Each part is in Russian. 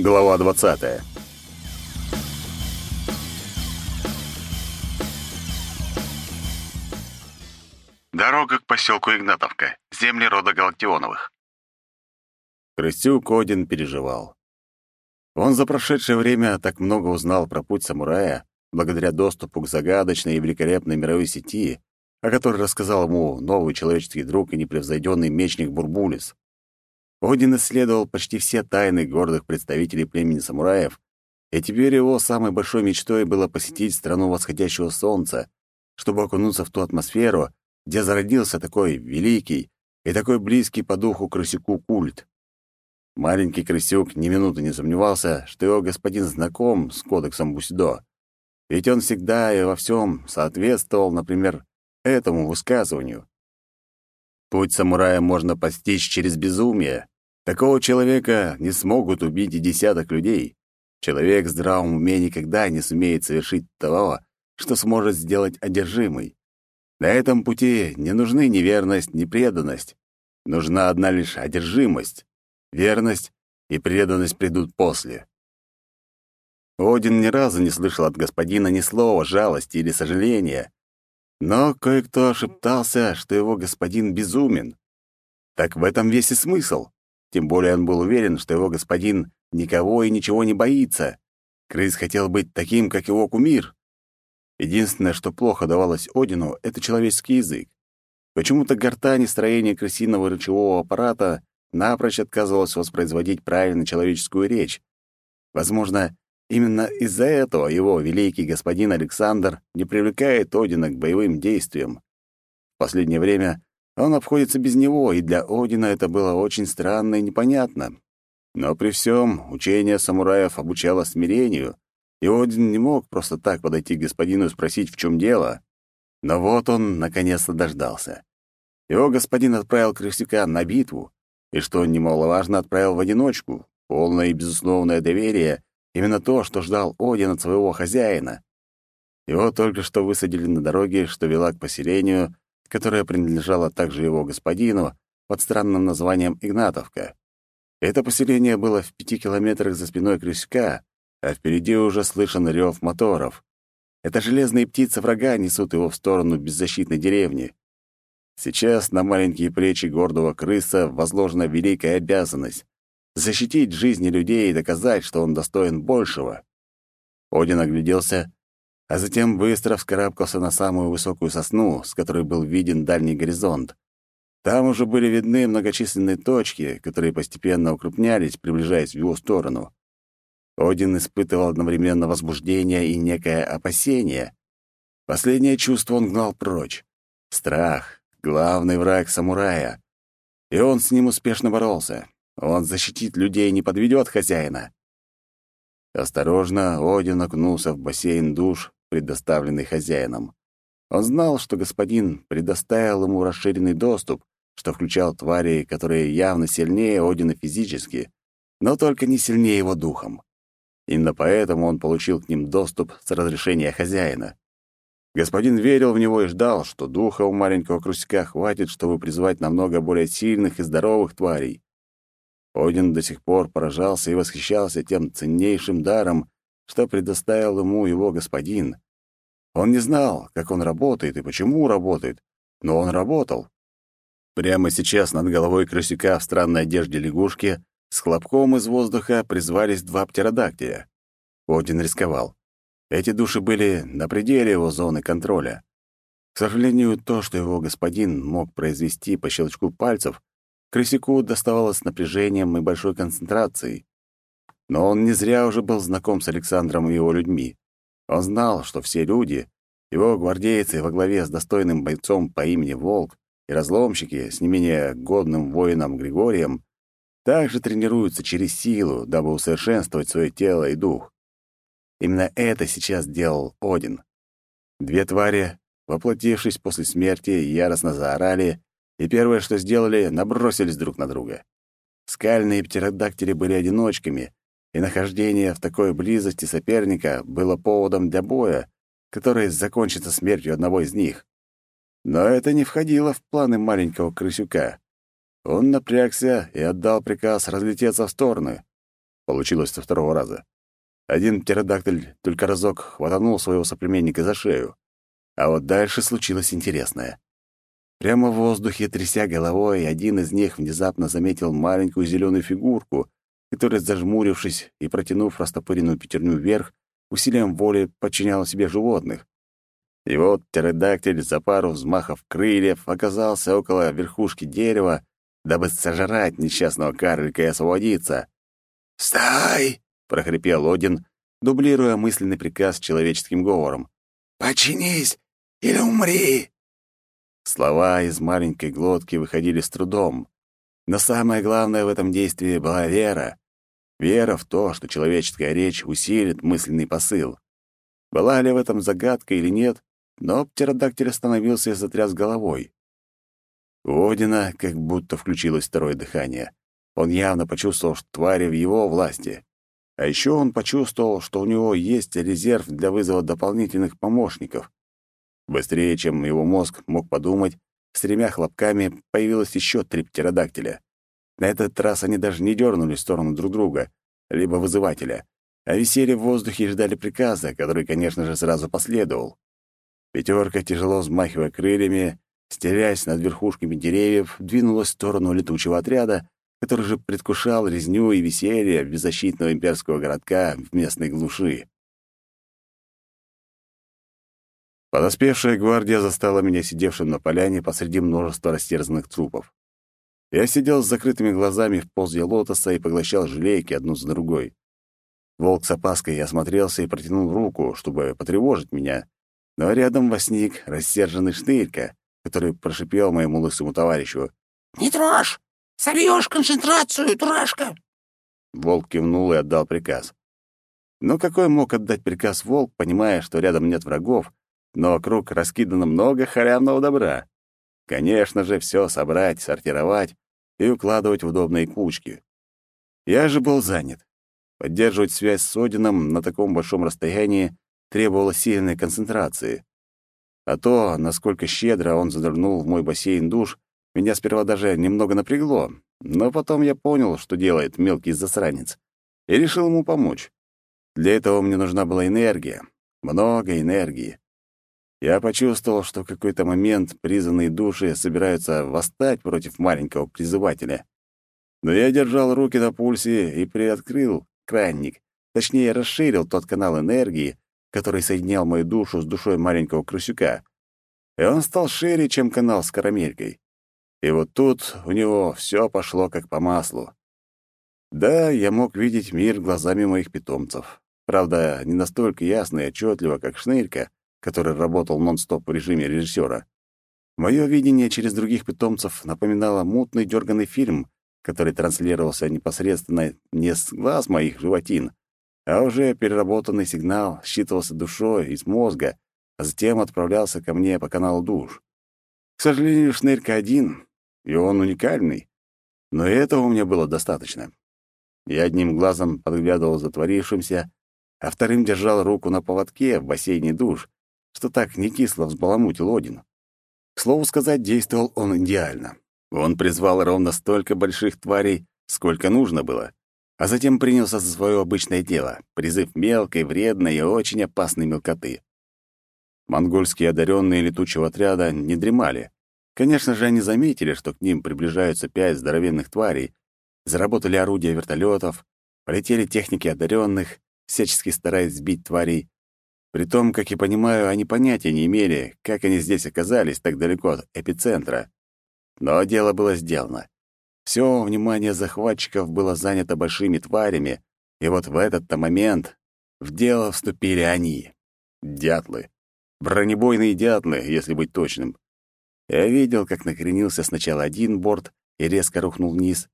Глава 20. Дорога к поселку Игнатовка, земли рода Галактионовых. Крысюк Один переживал. Он за прошедшее время так много узнал про путь самурая, благодаря доступу к загадочной и великолепной мировой сети, о которой рассказал ему новый человеческий друг и непревзойденный мечник Бурбулис. Один исследовал почти все тайны гордых представителей племени самураев, и теперь его самой большой мечтой было посетить страну восходящего солнца, чтобы окунуться в ту атмосферу, где зародился такой великий и такой близкий по духу крысюку культ. Маленький крысюк ни минуты не сомневался, что его господин знаком с кодексом Бусидо, ведь он всегда и во всем соответствовал, например, этому высказыванию. Путь самурая можно постичь через безумие. Такого человека не смогут убить и десяток людей. Человек в здравом уме никогда не сумеет совершить того, что сможет сделать одержимый. На этом пути не нужны ни верность, ни преданность. Нужна одна лишь одержимость. Верность и преданность придут после. Один ни разу не слышал от господина ни слова жалости или сожаления, но кое-кто шептался, что его господин безумен. Так в этом весь и смысл. Тем более он был уверен, что его господин никого и ничего не боится. Крыс хотел быть таким, как его кумир. Единственное, что плохо давалось Одину, — это человеческий язык. Почему-то гортань и строение крысиного рычевого аппарата напрочь отказывалось воспроизводить правильно человеческую речь. Возможно, Именно из-за этого его великий господин Александр не привлекает Одина к боевым действиям. В последнее время он обходится без него, и для Одина это было очень странно и непонятно. Но при всем учение самураев обучало смирению, и Один не мог просто так подойти к господину и спросить, в чем дело. Но вот он наконец-то дождался. Его господин отправил крысюка на битву, и, что немаловажно, отправил в одиночку, полное и безусловное доверие — Именно то, что ждал Один от своего хозяина. Его только что высадили на дороге, что вела к поселению, которое принадлежало также его господину, под странным названием Игнатовка. Это поселение было в пяти километрах за спиной Крючка, а впереди уже слышен рев моторов. Это железные птицы врага несут его в сторону беззащитной деревни. Сейчас на маленькие плечи гордого крыса возложена великая обязанность защитить жизни людей и доказать, что он достоин большего. Один огляделся, а затем быстро вскарабкался на самую высокую сосну, с которой был виден дальний горизонт. Там уже были видны многочисленные точки, которые постепенно укрупнялись, приближаясь в его сторону. Один испытывал одновременно возбуждение и некое опасение. Последнее чувство он гнал прочь. Страх — главный враг самурая. И он с ним успешно боролся. Он защитит людей и не подведет хозяина. Осторожно, Один окунулся в бассейн душ, предоставленный хозяином. Он знал, что господин предоставил ему расширенный доступ, что включал твари, которые явно сильнее Одина физически, но только не сильнее его духом. Именно поэтому он получил к ним доступ с разрешения хозяина. Господин верил в него и ждал, что духа у маленького крусика хватит, чтобы призвать намного более сильных и здоровых тварей. Один до сих пор поражался и восхищался тем ценнейшим даром, что предоставил ему его господин. Он не знал, как он работает и почему работает, но он работал. Прямо сейчас над головой крысюка в странной одежде лягушки с хлопком из воздуха призвались два птеродактиля. Один рисковал. Эти души были на пределе его зоны контроля. К сожалению, то, что его господин мог произвести по щелчку пальцев, Крысяку доставалось напряжением и большой концентрацией. Но он не зря уже был знаком с Александром и его людьми. Он знал, что все люди, его гвардейцы во главе с достойным бойцом по имени Волк и разломщики с не менее годным воином Григорием, также тренируются через силу, дабы усовершенствовать свое тело и дух. Именно это сейчас делал Один. Две твари, воплотившись после смерти, яростно заорали и первое, что сделали, набросились друг на друга. Скальные птеродактили были одиночками, и нахождение в такой близости соперника было поводом для боя, который закончится смертью одного из них. Но это не входило в планы маленького крысюка. Он напрягся и отдал приказ разлететься в стороны. Получилось со второго раза. Один птеродактиль только разок хватанул своего соплеменника за шею. А вот дальше случилось интересное. Прямо в воздухе, тряся головой, один из них внезапно заметил маленькую зеленую фигурку, которая, зажмурившись и протянув растопыренную пятерню вверх, усилием воли подчиняла себе животных. И вот птеродактиль за пару взмахов крыльев оказался около верхушки дерева, дабы сожрать несчастного карлика и освободиться. «Стой!» — прохрипел Один, дублируя мысленный приказ человеческим говором. «Починись или умри!» Слова из маленькой глотки выходили с трудом. Но самое главное в этом действии была вера. Вера в то, что человеческая речь усилит мысленный посыл. Была ли в этом загадка или нет, но птеродактиль остановился и затряс головой. У Одина как будто включилось второе дыхание. Он явно почувствовал, что твари в его власти. А еще он почувствовал, что у него есть резерв для вызова дополнительных помощников. Быстрее, чем его мозг мог подумать, с тремя хлопками появилось еще три птеродактиля. На этот раз они даже не дернулись в сторону друг друга, либо вызывателя, а висели в воздухе и ждали приказа, который, конечно же, сразу последовал. Пятерка, тяжело взмахивая крыльями, стерясь над верхушками деревьев, двинулась в сторону летучего отряда, который же предвкушал резню и веселье беззащитного имперского городка в местной глуши. Подоспевшая гвардия застала меня сидевшим на поляне посреди множества растерзанных трупов. Я сидел с закрытыми глазами в позе лотоса и поглощал желейки одну за другой. Волк с опаской осмотрелся и протянул руку, чтобы потревожить меня, но рядом возник рассерженный штырька, который прошипел моему лысому товарищу. «Не трожь! Собьешь концентрацию, дурашка!» Волк кивнул и отдал приказ. Но какой мог отдать приказ волк, понимая, что рядом нет врагов, но вокруг раскидано много халявного добра. Конечно же, все собрать, сортировать и укладывать в удобные кучки. Я же был занят. Поддерживать связь с Одином на таком большом расстоянии требовало сильной концентрации. А то, насколько щедро он задернул в мой бассейн душ, меня сперва даже немного напрягло, но потом я понял, что делает мелкий засранец, и решил ему помочь. Для этого мне нужна была энергия, много энергии. Я почувствовал, что в какой-то момент призванные души собираются восстать против маленького призывателя. Но я держал руки на пульсе и приоткрыл кранник, точнее, расширил тот канал энергии, который соединял мою душу с душой маленького крысюка. И он стал шире, чем канал с карамелькой. И вот тут у него все пошло как по маслу. Да, я мог видеть мир глазами моих питомцев. Правда, не настолько ясно и отчетливо, как Шнырька, который работал нон-стоп в режиме режиссера. Мое видение через других питомцев напоминало мутный дерганный фильм, который транслировался непосредственно не с глаз моих животин, а уже переработанный сигнал считывался душой из мозга, а затем отправлялся ко мне по каналу душ. К сожалению, шнырька один, и он уникальный, но этого у меня было достаточно. Я одним глазом подглядывал за творившимся, а вторым держал руку на поводке в бассейне душ, что так не кисло взбаламутил Один. К слову сказать, действовал он идеально. Он призвал ровно столько больших тварей, сколько нужно было, а затем принялся за свое обычное дело — призыв мелкой, вредной и очень опасной мелкоты. Монгольские одаренные летучего отряда не дремали. Конечно же, они заметили, что к ним приближаются пять здоровенных тварей, заработали орудия вертолетов, полетели техники одаренных, всячески стараясь сбить тварей, при том, как я понимаю, они понятия не имели, как они здесь оказались так далеко от эпицентра. Но дело было сделано. Все внимание захватчиков было занято большими тварями, и вот в этот-то момент в дело вступили они. Дятлы. Бронебойные дятлы, если быть точным. Я видел, как накренился сначала один борт и резко рухнул вниз.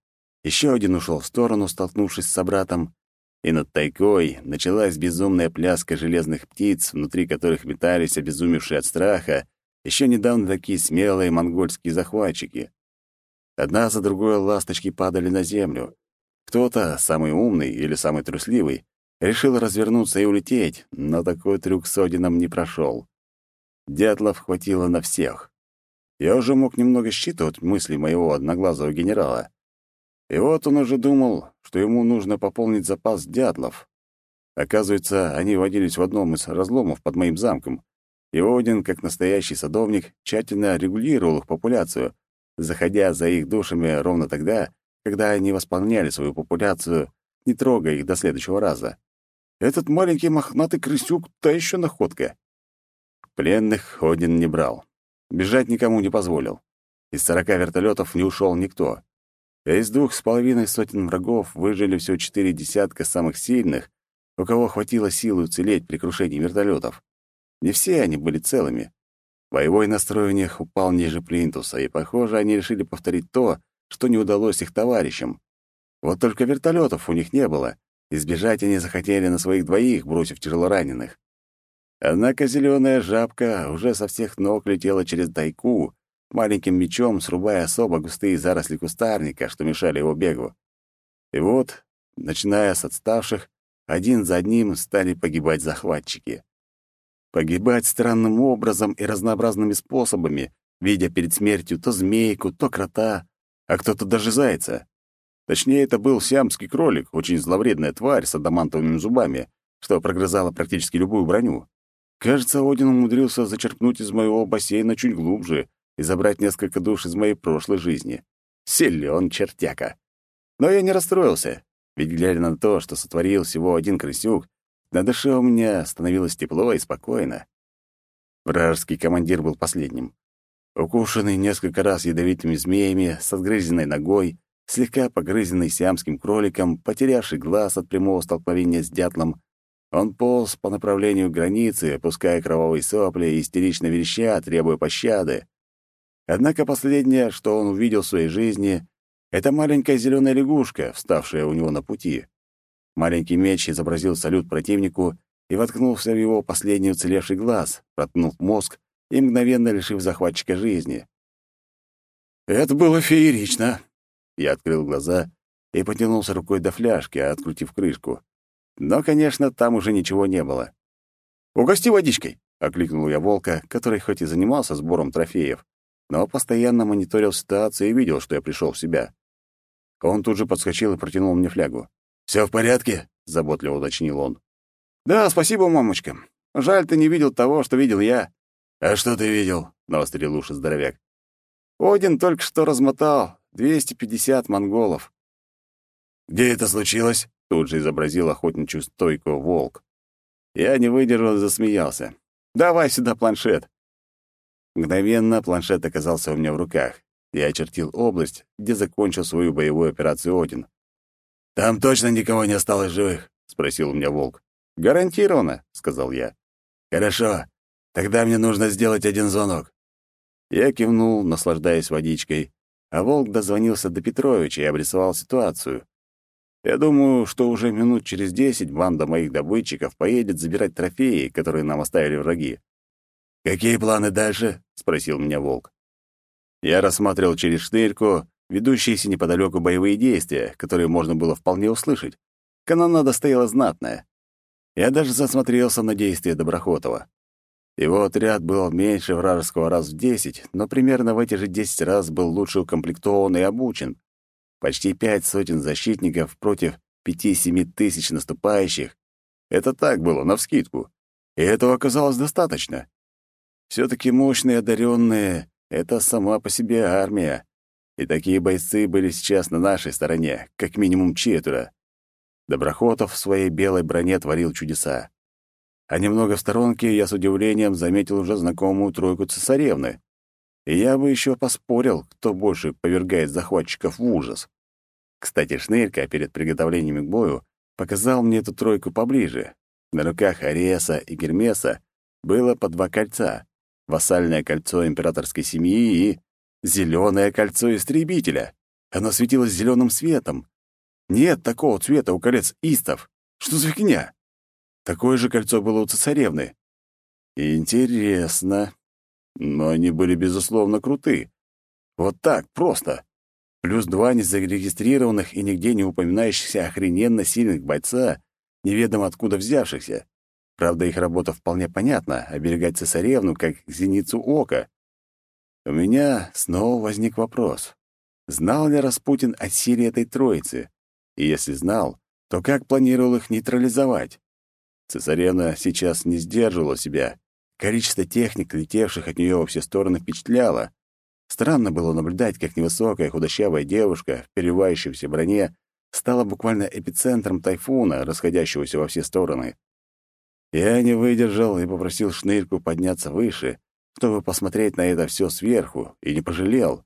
Еще один ушел в сторону, столкнувшись с собратом, и над тайкой началась безумная пляска железных птиц, внутри которых метались обезумевшие от страха еще недавно такие смелые монгольские захватчики. Одна за другой ласточки падали на землю. Кто-то, самый умный или самый трусливый, решил развернуться и улететь, но такой трюк с Одином не прошел. Дятлов хватило на всех. Я уже мог немного считывать мысли моего одноглазого генерала. И вот он уже думал, что ему нужно пополнить запас дятлов. Оказывается, они водились в одном из разломов под моим замком, и Один, как настоящий садовник, тщательно регулировал их популяцию, заходя за их душами ровно тогда, когда они восполняли свою популяцию, не трогая их до следующего раза. Этот маленький мохнатый крысюк — та еще находка. Пленных Один не брал. Бежать никому не позволил. Из сорока вертолетов не ушел никто. А из двух с половиной сотен врагов выжили всего четыре десятка самых сильных, у кого хватило силы уцелеть при крушении вертолетов. Не все они были целыми. Боевой настрой у них упал ниже плинтуса, и, похоже, они решили повторить то, что не удалось их товарищам. Вот только вертолетов у них не было, и сбежать они захотели на своих двоих, бросив тяжелораненых. Однако зеленая жабка уже со всех ног летела через дайку, маленьким мечом срубая особо густые заросли кустарника, что мешали его бегу. И вот, начиная с отставших, один за одним стали погибать захватчики. Погибать странным образом и разнообразными способами, видя перед смертью то змейку, то крота, а кто-то даже зайца. Точнее, это был сиамский кролик, очень зловредная тварь с адамантовыми зубами, что прогрызала практически любую броню. Кажется, Один умудрился зачерпнуть из моего бассейна чуть глубже и забрать несколько душ из моей прошлой жизни. Силен чертяка. Но я не расстроился, ведь, глядя на то, что сотворил всего один крысюк, на душе у меня становилось тепло и спокойно. Вражеский командир был последним. Укушенный несколько раз ядовитыми змеями, с отгрызенной ногой, слегка погрызенный сиамским кроликом, потерявший глаз от прямого столкновения с дятлом, он полз по направлению границы, опуская кровавые сопли и истерично вереща, требуя пощады. Однако последнее, что он увидел в своей жизни, это маленькая зеленая лягушка, вставшая у него на пути. Маленький меч изобразил салют противнику и воткнулся в его последний уцелевший глаз, проткнув мозг и мгновенно лишив захватчика жизни. «Это было феерично!» Я открыл глаза и потянулся рукой до фляжки, открутив крышку. Но, конечно, там уже ничего не было. «Угости водичкой!» — окликнул я волка, который хоть и занимался сбором трофеев, но постоянно мониторил ситуацию и видел, что я пришел в себя. Он тут же подскочил и протянул мне флягу. «Все в порядке?» — заботливо уточнил он. «Да, спасибо, мамочка. Жаль, ты не видел того, что видел я». «А что ты видел?» — навострил уши здоровяк. «Один только что размотал. 250 монголов». «Где это случилось?» — тут же изобразил охотничью стойку волк. Я не выдержал и засмеялся. «Давай сюда планшет». Мгновенно планшет оказался у меня в руках. Я очертил область, где закончил свою боевую операцию Один. «Там точно никого не осталось живых?» — спросил у меня волк. «Гарантированно», — сказал я. «Хорошо. Тогда мне нужно сделать один звонок». Я кивнул, наслаждаясь водичкой, а волк дозвонился до Петровича и обрисовал ситуацию. Я думаю, что уже минут через десять банда моих добытчиков поедет забирать трофеи, которые нам оставили враги. «Какие планы дальше?» — спросил меня волк. Я рассматривал через штырьку ведущиеся неподалеку боевые действия, которые можно было вполне услышать. Канонада стояла знатная. Я даже засмотрелся на действия Доброхотова. Его отряд был меньше вражеского раз в десять, но примерно в эти же десять раз был лучше укомплектован и обучен. Почти пять сотен защитников против пяти-семи тысяч наступающих. Это так было, навскидку. И этого оказалось достаточно. Все таки мощные одаренные это сама по себе армия. И такие бойцы были сейчас на нашей стороне, как минимум четверо. Доброхотов в своей белой броне творил чудеса. А немного в сторонке я с удивлением заметил уже знакомую тройку цесаревны. И я бы еще поспорил, кто больше повергает захватчиков в ужас. Кстати, Шнырька перед приготовлениями к бою показал мне эту тройку поближе. На руках Ареса и Гермеса было по два кольца вассальное кольцо императорской семьи и зеленое кольцо истребителя. Оно светилось зеленым светом. Нет такого цвета у колец истов. Что за фигня? Такое же кольцо было у цесаревны. Интересно. Но они были, безусловно, круты. Вот так, просто. Плюс два незарегистрированных и нигде не упоминающихся охрененно сильных бойца, неведомо откуда взявшихся. Правда, их работа вполне понятна — оберегать цесаревну, как зеницу ока. У меня снова возник вопрос. знал ли Распутин о силе этой троицы? И если знал, то как планировал их нейтрализовать? Цесаревна сейчас не сдерживала себя. Количество техник, летевших от нее во все стороны, впечатляло. Странно было наблюдать, как невысокая худощавая девушка в переливающейся броне стала буквально эпицентром тайфуна, расходящегося во все стороны. Я не выдержал и попросил Шнырьку подняться выше, чтобы посмотреть на это все сверху, и не пожалел.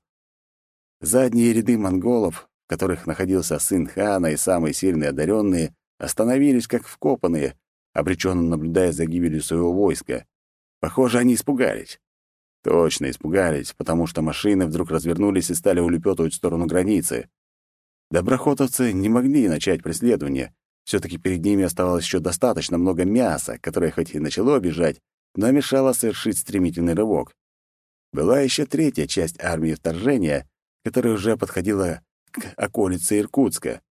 Задние ряды монголов, в которых находился сын хана и самые сильные одаренные, остановились как вкопанные, обреченно наблюдая за гибелью своего войска. Похоже, они испугались. Точно испугались, потому что машины вдруг развернулись и стали улепетывать в сторону границы. Доброхотовцы не могли начать преследование. Все таки перед ними оставалось еще достаточно много мяса, которое хоть и начало бежать, но мешало совершить стремительный рывок. Была еще третья часть армии вторжения, которая уже подходила к околице Иркутска.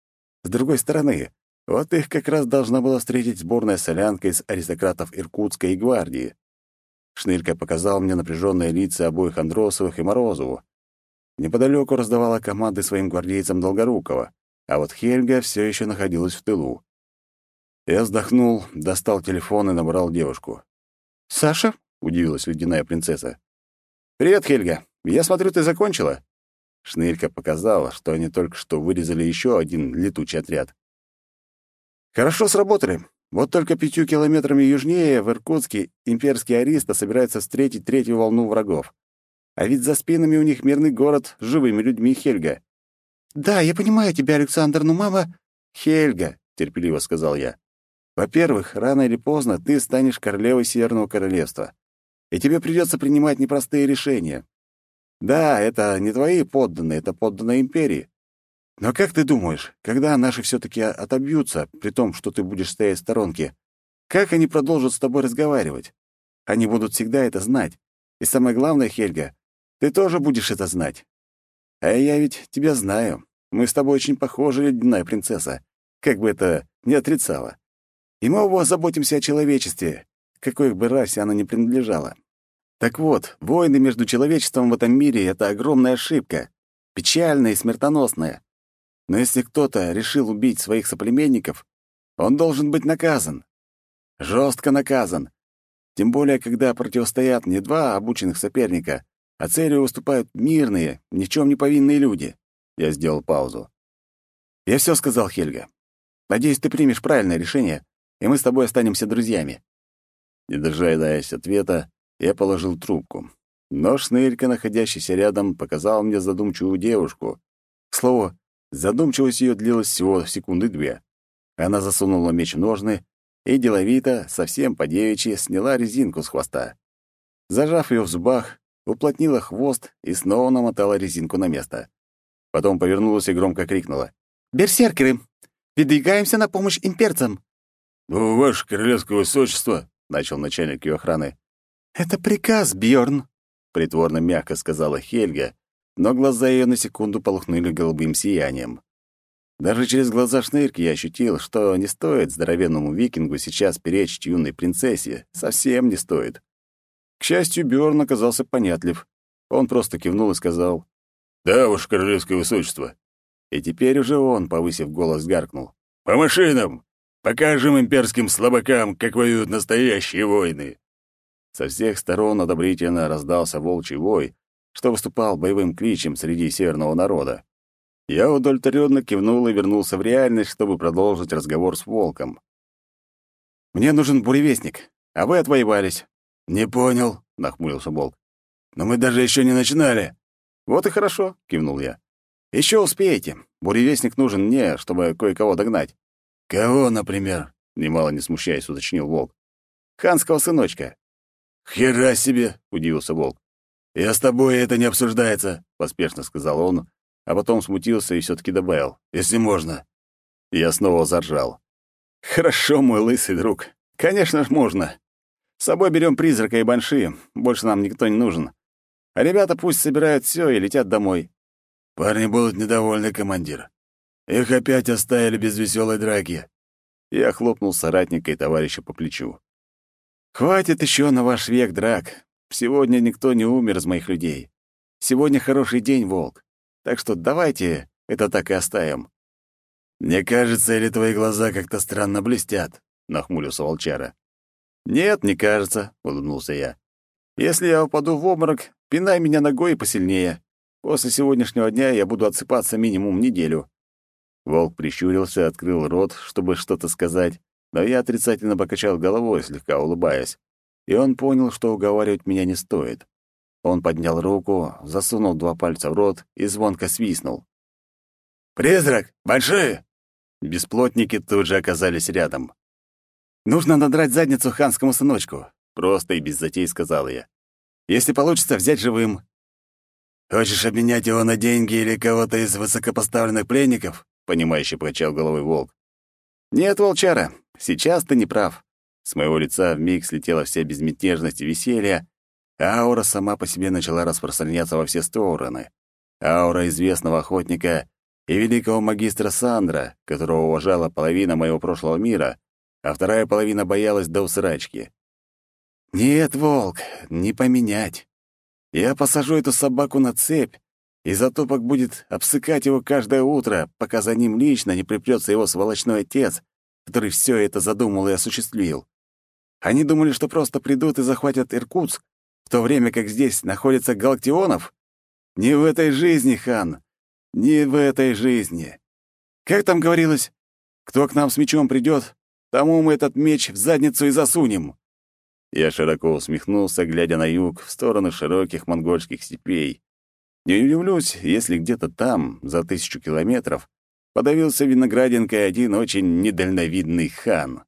С другой стороны, вот их как раз должна была встретить сборная солянка из аристократов Иркутской и гвардии. Шнырька показал мне напряженные лица обоих Андросовых и Морозову. Неподалеку раздавала команды своим гвардейцам Долгорукова, а вот Хельга все еще находилась в тылу. Я вздохнул, достал телефон и набрал девушку. «Саша?» — удивилась ледяная принцесса. «Привет, Хельга. Я смотрю, ты закончила?» Шнырька показала, что они только что вырезали еще один летучий отряд. Хорошо сработали. Вот только пятью километрами южнее, в Иркутске, имперские аристы собираются встретить третью волну врагов. А ведь за спинами у них мирный город с живыми людьми Хельга. «Да, я понимаю тебя, Александр, но мама...» «Хельга», — терпеливо сказал я. «Во-первых, рано или поздно ты станешь королевой Северного Королевства, и тебе придется принимать непростые решения. Да, это не твои подданные, это подданные империи. Но как ты думаешь, когда наши все-таки отобьются, при том, что ты будешь стоять в сторонке, как они продолжат с тобой разговаривать? Они будут всегда это знать. И самое главное, Хельга, ты тоже будешь это знать. А я ведь тебя знаю. Мы с тобой очень похожи, ледяная принцесса. Как бы это ни отрицала. И мы оба заботимся о человечестве, какой бы расе оно ни принадлежало. Так вот, войны между человечеством в этом мире — это огромная ошибка, печальная и смертоносная. Но если кто-то решил убить своих соплеменников, он должен быть наказан. Жестко наказан. Тем более, когда противостоят не два обученных соперника, а целью выступают мирные, ни в чем не повинные люди. Я сделал паузу. Я все сказал, Хельга. Надеюсь, ты примешь правильное решение, и мы с тобой останемся друзьями. Не дожидаясь ответа, я положил трубку. Но шнырька, находящийся рядом, показал мне задумчивую девушку. К слову, Задумчивость ее длилась всего секунды две. Она засунула меч в ножны и деловито, совсем по-девичьи, сняла резинку с хвоста. Зажав ее в зубах, уплотнила хвост и снова намотала резинку на место. Потом повернулась и громко крикнула. «Берсеркеры! Выдвигаемся на помощь имперцам!» «Ну, ваше королевское высочество!» — начал начальник ее охраны. «Это приказ, Бьорн, притворно мягко сказала Хельга, но глаза ее на секунду полыхнули голубым сиянием. Даже через глаза шнырки я ощутил, что не стоит здоровенному викингу сейчас перечить юной принцессе, совсем не стоит. К счастью, Бjorn оказался понятлив. Он просто кивнул и сказал «Да, ваше королевское высочество». И теперь уже он, повысив голос, гаркнул. «По машинам! Покажем имперским слабакам, как воюют настоящие войны!» Со всех сторон одобрительно раздался волчий вой, что выступал боевым кличем среди северного народа. Я удовлетворенно кивнул и вернулся в реальность, чтобы продолжить разговор с волком. «Мне нужен буревестник, а вы отвоевались». «Не понял», — нахмурился волк. «Но мы даже еще не начинали». «Вот и хорошо», — кивнул я. «Еще успеете. Буревестник нужен мне, чтобы кое-кого догнать». «Кого, например?» — немало не смущаясь, уточнил волк. «Ханского сыночка». «Хера себе!» — удивился волк. «Я с тобой, это не обсуждается», — поспешно сказал он, а потом смутился и все таки добавил, «если можно». Я снова заржал. «Хорошо, мой лысый друг. Конечно ж, можно. С собой берем призрака и банши, больше нам никто не нужен. А ребята пусть собирают все и летят домой». «Парни будут недовольны, командир. Их опять оставили без веселой драки». Я хлопнул соратника и товарища по плечу. «Хватит еще на ваш век драк. Сегодня никто не умер из моих людей. Сегодня хороший день, Волк. так что давайте это так и оставим». «Мне кажется, или твои глаза как-то странно блестят?» — нахмурился волчара. «Нет, не кажется», — улыбнулся я. «Если я упаду в обморок, пинай меня ногой посильнее. После сегодняшнего дня я буду отсыпаться минимум неделю». Волк прищурился, открыл рот, чтобы что-то сказать, но я отрицательно покачал головой, слегка улыбаясь. И он понял, что уговаривать меня не стоит. Он поднял руку, засунул два пальца в рот и звонко свистнул. «Призрак! Большие!» Бесплотники тут же оказались рядом. «Нужно надрать задницу ханскому сыночку», — просто и без затей сказал я. «Если получится, взять живым». «Хочешь обменять его на деньги или кого-то из высокопоставленных пленников?» — понимающе покачал головой волк. «Нет, волчара, сейчас ты не прав». С моего лица вмиг слетела вся безмятежность и веселье, аура сама по себе начала распространяться во все стороны. Аура известного охотника и великого магистра Сандра, которого уважала половина моего прошлого мира, а вторая половина боялась до усрачки. «Нет, волк, не поменять. Я посажу эту собаку на цепь, и затопок будет обсыкать его каждое утро, пока за ним лично не припрется его сволочной отец, который все это задумал и осуществил. Они думали, что просто придут и захватят Иркутск, в то время как здесь находится Галактионов? Не в этой жизни, хан, не в этой жизни. Как там говорилось? Кто к нам с мечом придет, тому мы этот меч в задницу и засунем. Я широко усмехнулся, глядя на юг, в сторону широких монгольских степей. Не удивлюсь, если где-то там, за тысячу километров, подавился виноградинкой один очень недальновидный хан.